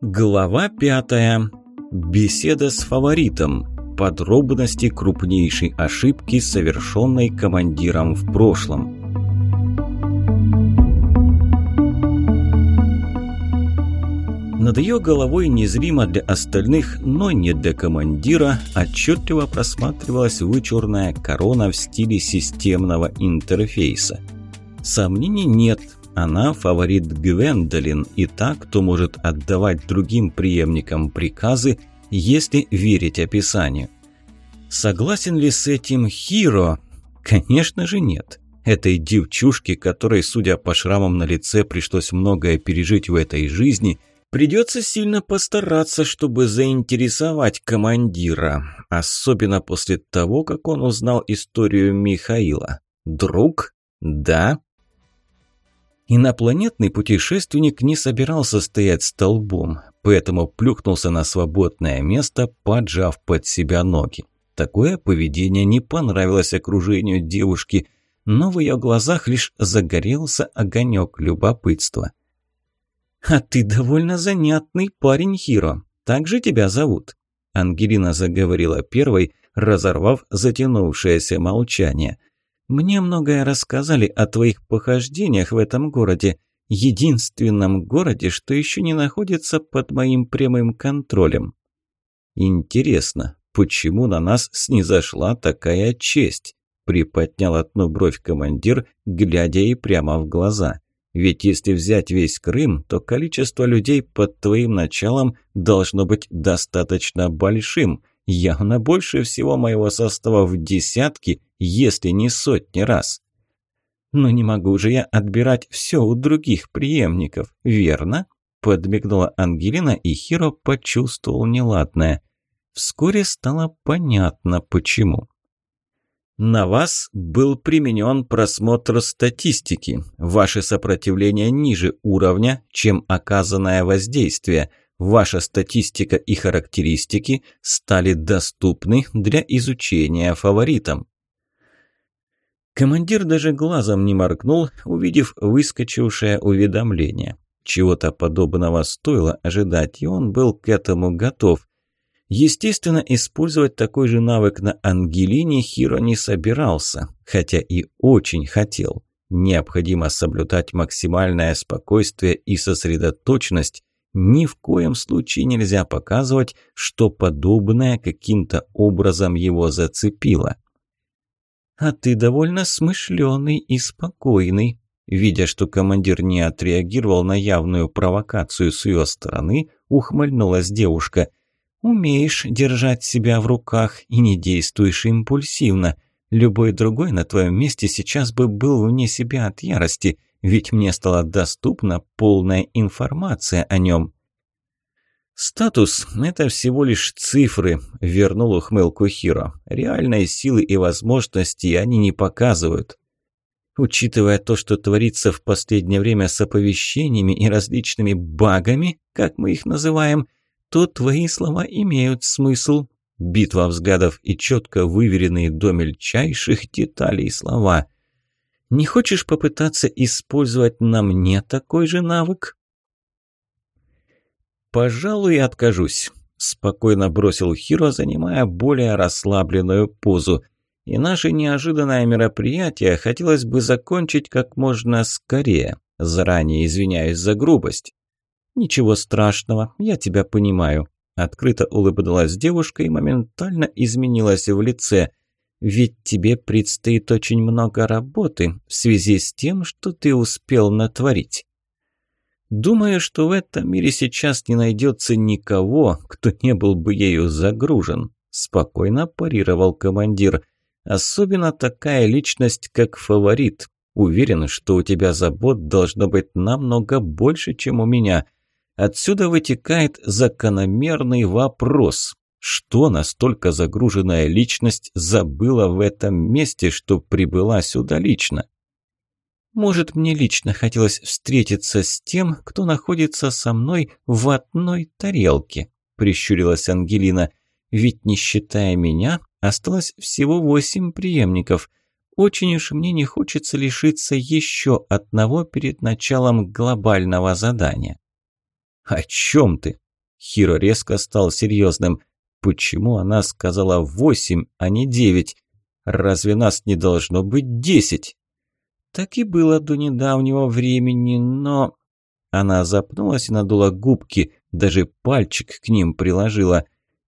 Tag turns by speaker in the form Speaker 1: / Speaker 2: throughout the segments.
Speaker 1: Глава пятая. Беседа с фаворитом. Подробности крупнейшей ошибки, совершенной командиром в прошлом. Над ее головой незримо для остальных, но не для командира, отчетливо просматривалась вычурная корона в стиле системного интерфейса. Сомнений нет, она фаворит Гвендолин и та, кто может отдавать другим преемникам приказы, если верить описанию. Согласен ли с этим Хиро? Конечно же нет. Этой девчушке, которой, судя по шрамам на лице, пришлось многое пережить в этой жизни – Придется сильно постараться, чтобы заинтересовать командира, особенно после того, как он узнал историю Михаила. Друг? Да? Инопланетный путешественник не собирался стоять столбом, поэтому плюхнулся на свободное место, поджав под себя ноги. Такое поведение не понравилось окружению девушки, но в ее глазах лишь загорелся огонек любопытства – «А ты довольно занятный парень, Хиро. Так же тебя зовут?» Ангелина заговорила первой, разорвав затянувшееся молчание. «Мне многое рассказали о твоих похождениях в этом городе, единственном городе, что еще не находится под моим прямым контролем. Интересно, почему на нас снизошла такая честь?» приподнял одну бровь командир, глядя ей прямо в глаза. Ведь если взять весь Крым, то количество людей под твоим началом должно быть достаточно большим, явно больше всего моего состава в десятки, если не сотни раз. Но не могу же я отбирать все у других преемников, верно? Подмигнула Ангелина, и Хиро почувствовал неладное. Вскоре стало понятно, почему. На вас был применен просмотр статистики. Ваше сопротивление ниже уровня, чем оказанное воздействие. Ваша статистика и характеристики стали доступны для изучения фаворитам. Командир даже глазом не моргнул, увидев выскочившее уведомление. Чего-то подобного стоило ожидать, и он был к этому готов. Естественно, использовать такой же навык на Ангелине Хиро не собирался, хотя и очень хотел. Необходимо соблюдать максимальное спокойствие и сосредоточенность. Ни в коем случае нельзя показывать, что подобное каким-то образом его зацепило. «А ты довольно смышленый и спокойный», Видя, что командир не отреагировал на явную провокацию с ее стороны, ухмыльнулась девушка – Умеешь держать себя в руках и не действуешь импульсивно. Любой другой на твоем месте сейчас бы был вне себя от ярости, ведь мне стала доступна полная информация о нем. «Статус – это всего лишь цифры», – вернул ухмылку Хиро. «Реальной силы и возможности они не показывают». Учитывая то, что творится в последнее время с оповещениями и различными багами, как мы их называем – то твои слова имеют смысл. Битва взглядов и четко выверенные до мельчайших деталей слова. Не хочешь попытаться использовать на мне такой же навык? «Пожалуй, откажусь», – спокойно бросил Хиро, занимая более расслабленную позу. «И наше неожиданное мероприятие хотелось бы закончить как можно скорее. Заранее извиняюсь за грубость». «Ничего страшного, я тебя понимаю», – открыто улыбнулась девушка и моментально изменилась в лице. «Ведь тебе предстоит очень много работы в связи с тем, что ты успел натворить». «Думаю, что в этом мире сейчас не найдется никого, кто не был бы ею загружен», – спокойно парировал командир. «Особенно такая личность, как фаворит. Уверен, что у тебя забот должно быть намного больше, чем у меня. Отсюда вытекает закономерный вопрос. Что настолько загруженная личность забыла в этом месте, что прибыла сюда лично? Может, мне лично хотелось встретиться с тем, кто находится со мной в одной тарелке, прищурилась Ангелина. Ведь не считая меня, осталось всего восемь преемников. Очень уж мне не хочется лишиться еще одного перед началом глобального задания. «О чем ты?» Хиро резко стал серьезным. Почему она сказала восемь, а не девять? Разве нас не должно быть десять? Так и было до недавнего времени, но... Она запнулась и надула губки, даже пальчик к ним приложила.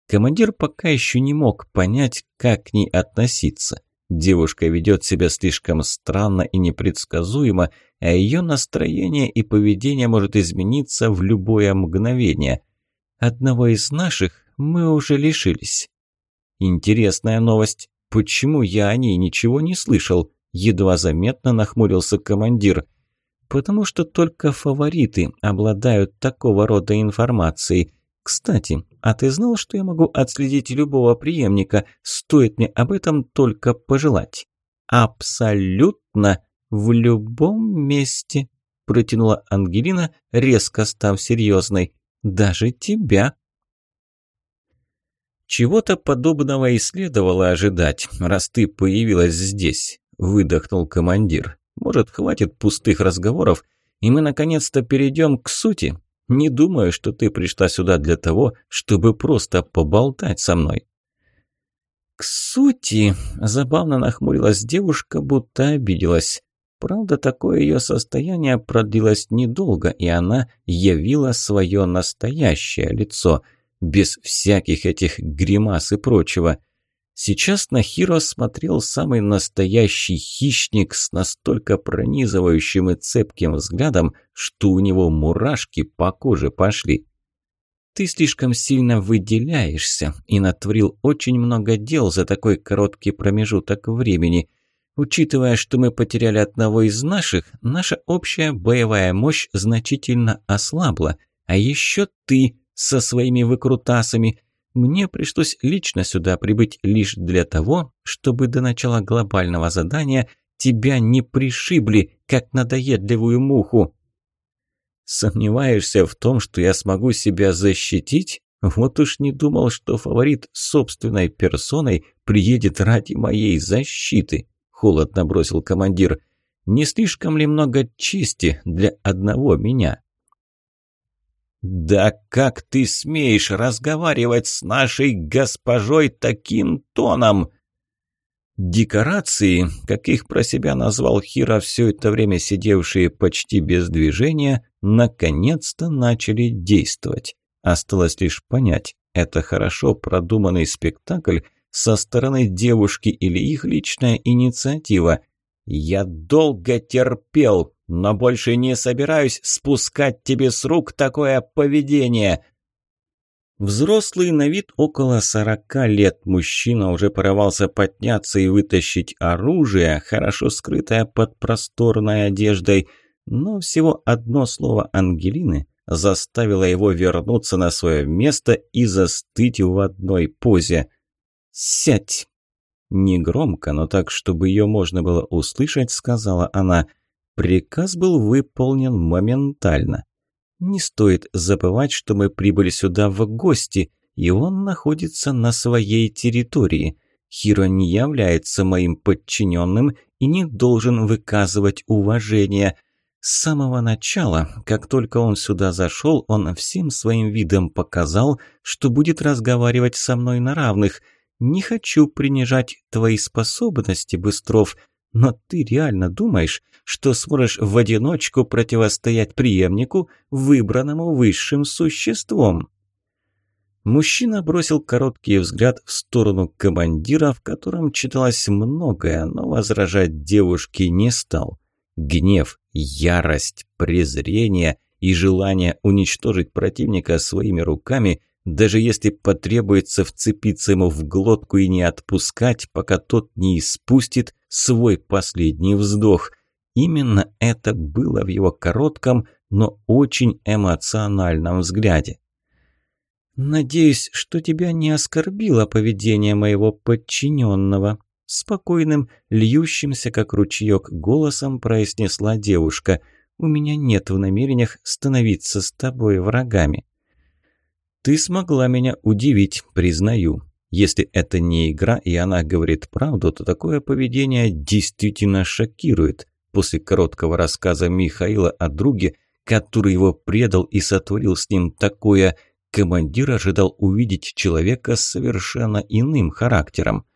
Speaker 1: Командир пока еще не мог понять, как к ней относиться. Девушка ведет себя слишком странно и непредсказуемо, а ее настроение и поведение может измениться в любое мгновение. Одного из наших мы уже лишились. Интересная новость. Почему я о ней ничего не слышал? Едва заметно нахмурился командир. Потому что только фавориты обладают такого рода информацией. Кстати, а ты знал, что я могу отследить любого преемника, стоит мне об этом только пожелать? Абсолютно в любом месте, протянула Ангелина, резко став серьезной. Даже тебя. Чего-то подобного и следовало ожидать, раз ты появилась здесь, выдохнул командир. Может, хватит пустых разговоров, и мы наконец-то перейдем к сути? Не думаю, что ты пришла сюда для того, чтобы просто поболтать со мной». «К сути», – забавно нахмурилась девушка, будто обиделась. Правда, такое ее состояние продлилось недолго, и она явила свое настоящее лицо, без всяких этих гримас и прочего. Сейчас на Хиро смотрел самый настоящий хищник с настолько пронизывающим и цепким взглядом, что у него мурашки по коже пошли. «Ты слишком сильно выделяешься и натворил очень много дел за такой короткий промежуток времени. Учитывая, что мы потеряли одного из наших, наша общая боевая мощь значительно ослабла. А еще ты со своими выкрутасами – мне пришлось лично сюда прибыть лишь для того, чтобы до начала глобального задания тебя не пришибли, как надоедливую муху. Сомневаешься в том, что я смогу себя защитить? Вот уж не думал, что фаворит собственной персоной приедет ради моей защиты, холодно бросил командир. Не слишком ли много чести для одного меня? «Да как ты смеешь разговаривать с нашей госпожой таким тоном?» Декорации, как их про себя назвал Хира, все это время сидевшие почти без движения, наконец-то начали действовать. Осталось лишь понять, это хорошо продуманный спектакль со стороны девушки или их личная инициатива. «Я долго терпел, но больше не собираюсь спускать тебе с рук такое поведение». Взрослый на вид около сорока лет мужчина уже порывался подняться и вытащить оружие, хорошо скрытое под просторной одеждой, но всего одно слово Ангелины заставило его вернуться на свое место и застыть в одной позе. «Сядь!» Негромко, но так, чтобы ее можно было услышать, сказала она – Приказ был выполнен моментально. Не стоит забывать, что мы прибыли сюда в гости, и он находится на своей территории. Хиро не является моим подчиненным и не должен выказывать уважение. С самого начала, как только он сюда зашел, он всем своим видом показал, что будет разговаривать со мной на равных. Не хочу принижать твои способности, Быстров, но ты реально думаешь, что сможешь в одиночку противостоять преемнику, выбранному высшим существом?» Мужчина бросил короткий взгляд в сторону командира, в котором читалось многое, но возражать девушке не стал. Гнев, ярость, презрение и желание уничтожить противника своими руками – даже если потребуется вцепиться ему в глотку и не отпускать, пока тот не испустит свой последний вздох. Именно это было в его коротком, но очень эмоциональном взгляде. «Надеюсь, что тебя не оскорбило поведение моего подчиненного», спокойным, льющимся, как ручеек, голосом произнесла девушка. «У меня нет в намерениях становиться с тобой врагами». «Ты смогла меня удивить, признаю. Если это не игра и она говорит правду, то такое поведение действительно шокирует. После короткого рассказа Михаила о друге, который его предал и сотворил с ним такое, Командир ожидал увидеть человека с совершенно иным характером.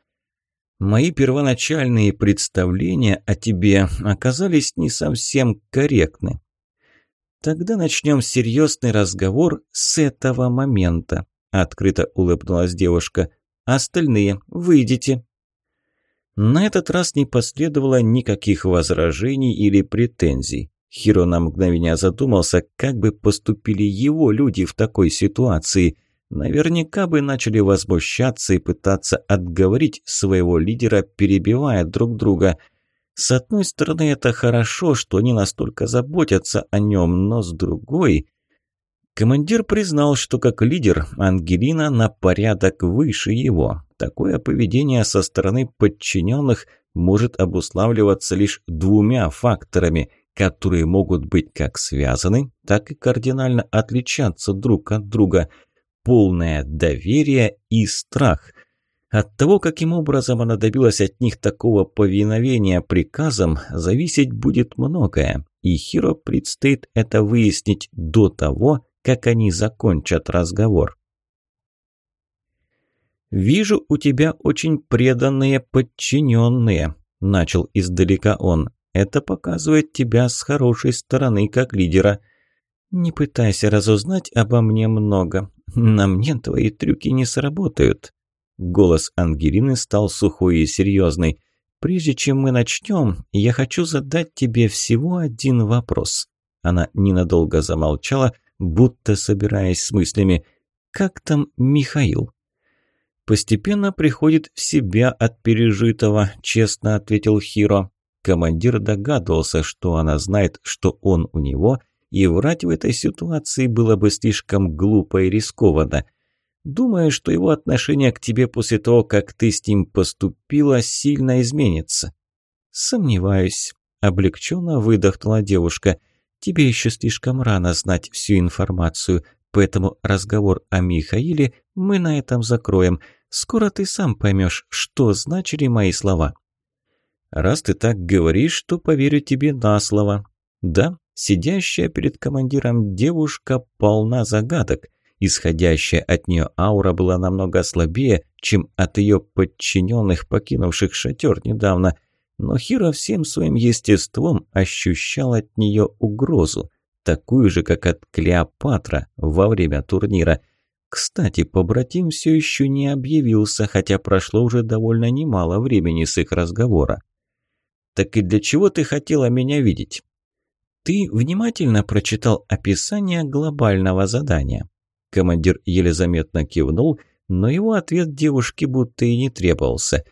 Speaker 1: Мои первоначальные представления о тебе оказались не совсем корректны. Тогда начнем серьезный разговор с этого момента, открыто улыбнулась девушка. Остальные выйдите. На этот раз не последовало никаких возражений или претензий. Хиро на мгновение задумался, как бы поступили его люди в такой ситуации – Наверняка бы начали возмущаться и пытаться отговорить своего лидера, перебивая друг друга. С одной стороны, это хорошо, что они настолько заботятся о нем, но с другой... Командир признал, что как лидер Ангелина на порядок выше его. Такое поведение со стороны подчиненных может обуславливаться лишь двумя факторами, которые могут быть как связаны, так и кардинально отличаться друг от друга – полное доверие и страх. От того, каким образом она добилась от них такого повиновения приказам, зависеть будет многое, и Хиро предстоит это выяснить до того, как они закончат разговор. «Вижу, у тебя очень преданные подчиненные», – начал издалека он. «Это показывает тебя с хорошей стороны как лидера». «Не пытайся разузнать обо мне много. На мне твои трюки не сработают». Голос Ангелины стал сухой и серьезный. «Прежде чем мы начнем, я хочу задать тебе всего один вопрос». Она ненадолго замолчала, будто собираясь с мыслями. «Как там Михаил?» «Постепенно приходит в себя от пережитого», – честно ответил Хиро. Командир догадывался, что она знает, что он у него – и врать в этой ситуации было бы слишком глупо и рискованно. Думаю, что его отношение к тебе после того, как ты с ним поступила, сильно изменится. Сомневаюсь, облегченно выдохнула девушка. Тебе еще слишком рано знать всю информацию, поэтому разговор о Михаиле мы на этом закроем. Скоро ты сам поймешь, что значили мои слова. Раз ты так говоришь, то поверю тебе на слово. Да, Сидящая перед командиром девушка полна загадок. Исходящая от нее аура была намного слабее, чем от ее подчиненных, покинувших шатер недавно. Но Хиро всем своим естеством ощущал от нее угрозу, такую же, как от Клеопатра во время турнира. Кстати, побратим все еще не объявился, хотя прошло уже довольно немало времени с их разговора. «Так и для чего ты хотела меня видеть?» Ты внимательно прочитал описание глобального задания. Командир еле заметно кивнул, но его ответ девушке будто и не требовался.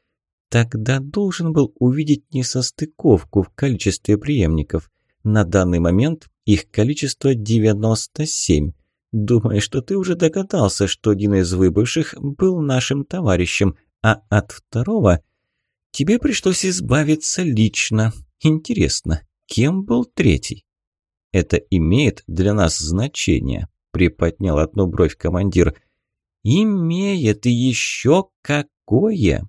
Speaker 1: Тогда должен был увидеть несостыковку в количестве преемников. На данный момент их количество 97. Думаю, что ты уже догадался, что один из выбывших был нашим товарищем, а от второго тебе пришлось избавиться лично. Интересно, Кем был третий? Это имеет для нас значение, приподнял одну бровь командир. Имеет и еще какое?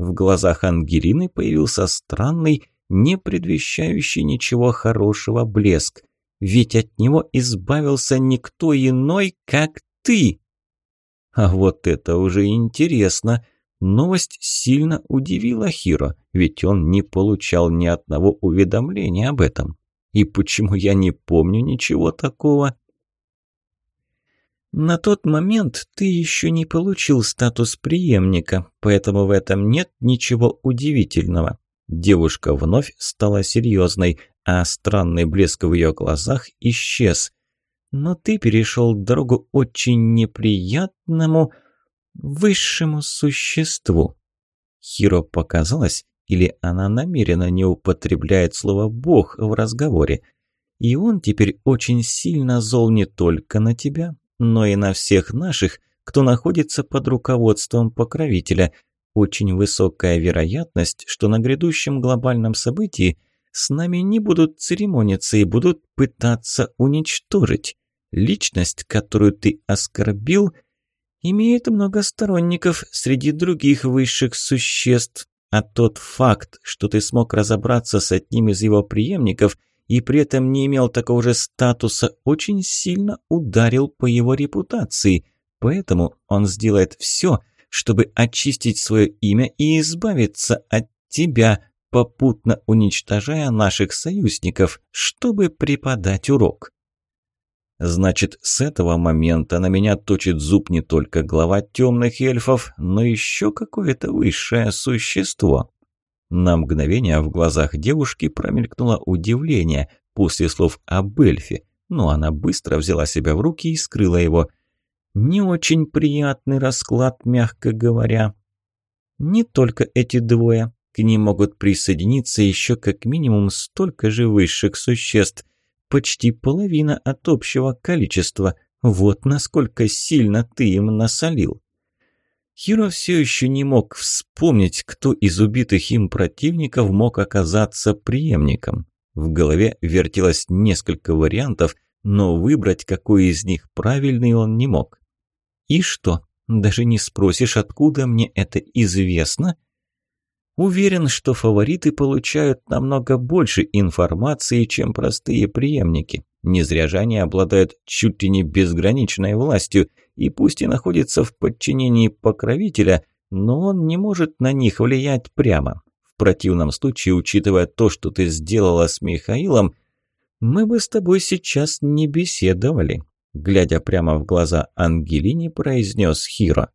Speaker 1: В глазах Ангелины появился странный, не предвещающий ничего хорошего блеск. Ведь от него избавился никто иной, как ты. А вот это уже интересно. Новость сильно удивила Хиро, ведь он не получал ни одного уведомления об этом. И почему я не помню ничего такого? На тот момент ты еще не получил статус преемника, поэтому в этом нет ничего удивительного. Девушка вновь стала серьезной, а странный блеск в ее глазах исчез. Но ты перешел дорогу очень неприятному высшему существу. Хиро показалось, или она намеренно не употребляет слово «бог» в разговоре. И он теперь очень сильно зол не только на тебя, но и на всех наших, кто находится под руководством покровителя. Очень высокая вероятность, что на грядущем глобальном событии с нами не будут церемониться и будут пытаться уничтожить. Личность, которую ты оскорбил – имеет много сторонников среди других высших существ, а тот факт, что ты смог разобраться с одним из его преемников и при этом не имел такого же статуса, очень сильно ударил по его репутации, Поэтому он сделает все, чтобы очистить свое имя и избавиться от тебя, попутно уничтожая наших союзников, чтобы преподать урок. Значит, с этого момента на меня точит зуб не только глава темных эльфов, но еще какое-то высшее существо. На мгновение в глазах девушки промелькнуло удивление после слов об эльфе, но она быстро взяла себя в руки и скрыла его. Не очень приятный расклад, мягко говоря. Не только эти двое. К ним могут присоединиться еще как минимум столько же высших существ почти половина от общего количества. Вот насколько сильно ты им насолил. Хиро все еще не мог вспомнить, кто из убитых им противников мог оказаться преемником. В голове вертелось несколько вариантов, но выбрать, какой из них правильный, он не мог. «И что, даже не спросишь, откуда мне это известно?» Уверен, что фавориты получают намного больше информации, чем простые преемники. Не зря же они обладают чуть ли не безграничной властью, и пусть и находятся в подчинении покровителя, но он не может на них влиять прямо. В противном случае, учитывая то, что ты сделала с Михаилом, мы бы с тобой сейчас не беседовали. Глядя прямо в глаза Ангелине, произнес Хиро.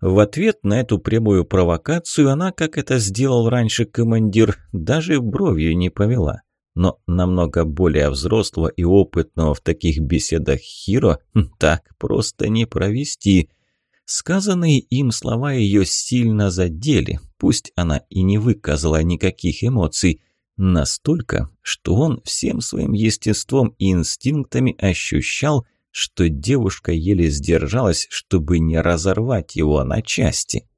Speaker 1: В ответ на эту прямую провокацию она, как это сделал раньше командир, даже бровью не повела. Но намного более взрослого и опытного в таких беседах Хиро так просто не провести. Сказанные им слова ее сильно задели, пусть она и не выказала никаких эмоций, настолько, что он всем своим естеством и инстинктами ощущал – что девушка еле сдержалась, чтобы не разорвать его на части.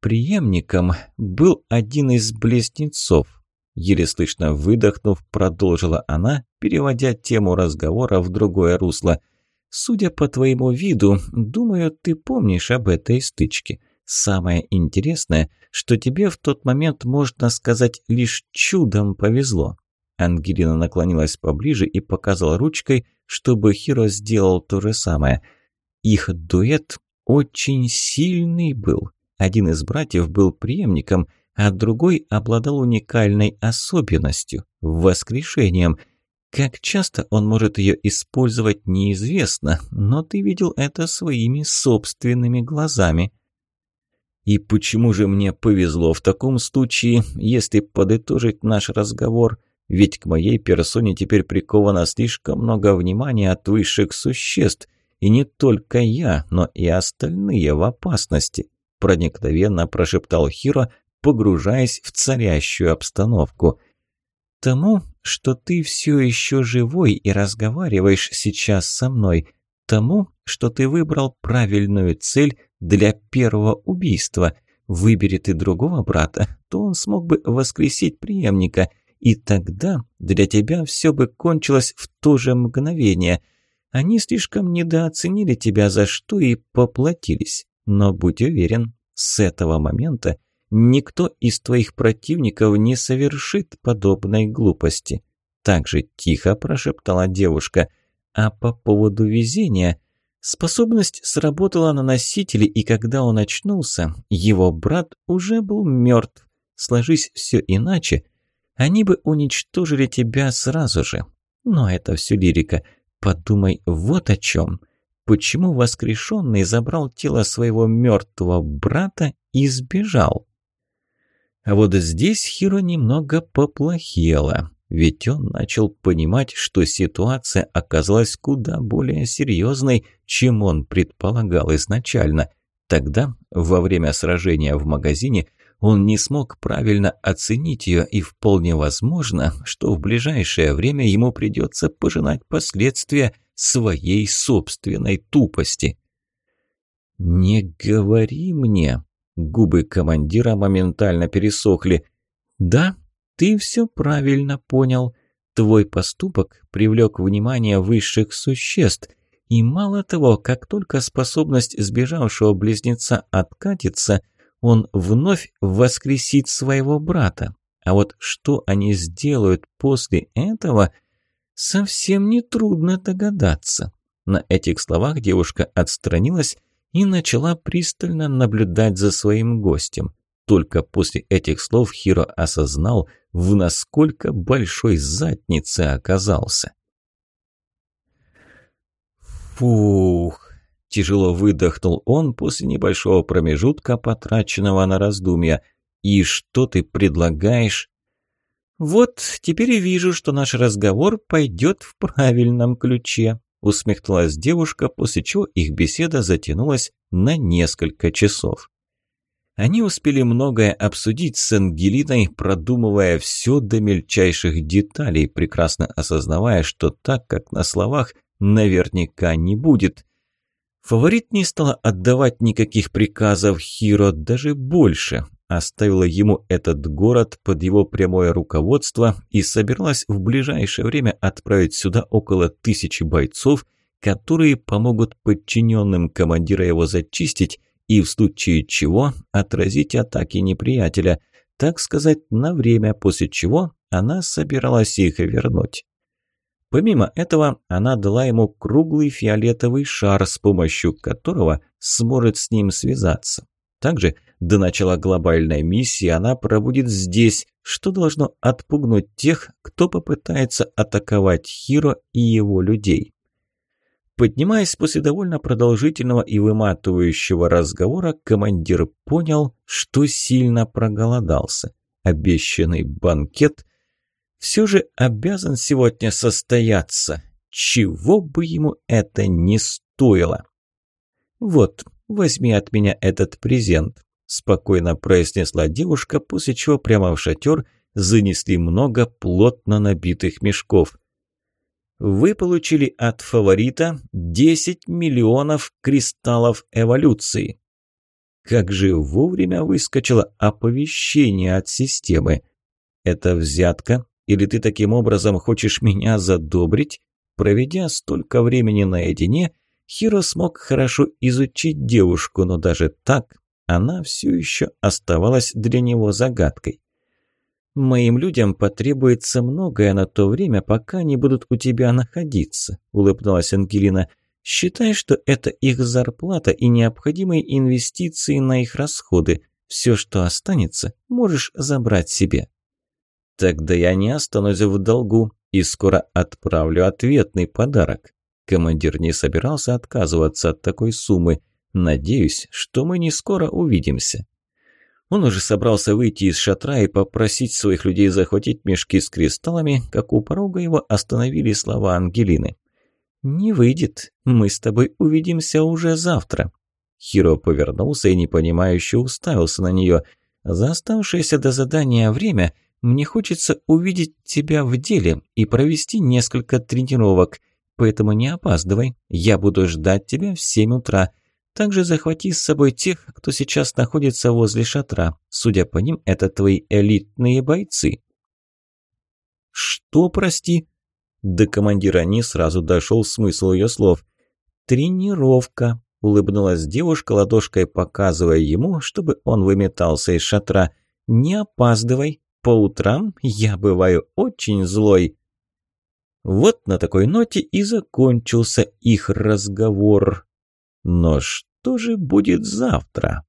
Speaker 1: Приемником был один из близнецов. Еле слышно выдохнув, продолжила она, переводя тему разговора в другое русло. «Судя по твоему виду, думаю, ты помнишь об этой стычке. Самое интересное, что тебе в тот момент, можно сказать, лишь чудом повезло». Ангелина наклонилась поближе и показала ручкой, чтобы Хиро сделал то же самое. Их дуэт очень сильный был. Один из братьев был преемником, а другой обладал уникальной особенностью – воскрешением. Как часто он может ее использовать, неизвестно, но ты видел это своими собственными глазами. И почему же мне повезло в таком случае, если подытожить наш разговор – ведь к моей персоне теперь приковано слишком много внимания от высших существ, и не только я, но и остальные в опасности», – проникновенно прошептал Хиро, погружаясь в царящую обстановку. «Тому, что ты все еще живой и разговариваешь сейчас со мной, тому, что ты выбрал правильную цель для первого убийства. Выбери ты другого брата, то он смог бы воскресить преемника – и тогда для тебя все бы кончилось в то же мгновение. Они слишком недооценили тебя, за что и поплатились. Но будь уверен, с этого момента никто из твоих противников не совершит подобной глупости. Так же тихо прошептала девушка. А по поводу везения... Способность сработала на носителе, и когда он очнулся, его брат уже был мертв. Сложись все иначе, они бы уничтожили тебя сразу же. Но это все лирика. Подумай вот о чем. Почему воскрешенный забрал тело своего мертвого брата и сбежал? А вот здесь Хиро немного поплохело, ведь он начал понимать, что ситуация оказалась куда более серьезной, чем он предполагал изначально. Тогда, во время сражения в магазине, он не смог правильно оценить ее, и вполне возможно, что в ближайшее время ему придется пожинать последствия своей собственной тупости. «Не говори мне!» Губы командира моментально пересохли. «Да, ты все правильно понял. Твой поступок привлек внимание высших существ». И мало того, как только способность сбежавшего близнеца откатится – он вновь воскресит своего брата. А вот что они сделают после этого, совсем нетрудно догадаться. На этих словах девушка отстранилась и начала пристально наблюдать за своим гостем. Только после этих слов Хиро осознал, в насколько большой заднице оказался. Фух, тяжело выдохнул он после небольшого промежутка, потраченного на раздумья. «И что ты предлагаешь?» «Вот теперь и вижу, что наш разговор пойдет в правильном ключе», усмехнулась девушка, после чего их беседа затянулась на несколько часов. Они успели многое обсудить с Ангелиной, продумывая все до мельчайших деталей, прекрасно осознавая, что так, как на словах, наверняка не будет. Фаворит не стала отдавать никаких приказов Хиро, даже больше. Оставила ему этот город под его прямое руководство и собиралась в ближайшее время отправить сюда около тысячи бойцов, которые помогут подчиненным командира его зачистить и в случае чего отразить атаки неприятеля, так сказать, на время, после чего она собиралась их вернуть. Помимо этого, она дала ему круглый фиолетовый шар, с помощью которого сможет с ним связаться. Также до начала глобальной миссии она пробудет здесь, что должно отпугнуть тех, кто попытается атаковать Хиро и его людей. Поднимаясь после довольно продолжительного и выматывающего разговора, командир понял, что сильно проголодался. Обещанный банкет все же обязан сегодня состояться, чего бы ему это ни стоило. «Вот, возьми от меня этот презент», – спокойно произнесла девушка, после чего прямо в шатер занесли много плотно набитых мешков – вы получили от фаворита 10 миллионов кристаллов эволюции. Как же вовремя выскочило оповещение от системы. Это взятка? Или ты таким образом хочешь меня задобрить? Проведя столько времени наедине, Хиро смог хорошо изучить девушку, но даже так она все еще оставалась для него загадкой. «Моим людям потребуется многое на то время, пока они будут у тебя находиться», – улыбнулась Ангелина. «Считай, что это их зарплата и необходимые инвестиции на их расходы. Все, что останется, можешь забрать себе». «Тогда я не останусь в долгу и скоро отправлю ответный подарок». Командир не собирался отказываться от такой суммы. «Надеюсь, что мы не скоро увидимся». Он уже собрался выйти из шатра и попросить своих людей захватить мешки с кристаллами, как у порога его остановили слова Ангелины. «Не выйдет. Мы с тобой увидимся уже завтра». Хиро повернулся и непонимающе уставился на нее. «За оставшееся до задания время мне хочется увидеть тебя в деле и провести несколько тренировок, поэтому не опаздывай. Я буду ждать тебя в семь утра». Также захвати с собой тех, кто сейчас находится возле шатра. Судя по ним, это твои элитные бойцы». «Что, прости?» До командира не сразу дошел смысл ее слов. «Тренировка», – улыбнулась девушка, ладошкой показывая ему, чтобы он выметался из шатра. «Не опаздывай. По утрам я бываю очень злой». Вот на такой ноте и закончился их разговор. Но что же будет завтра?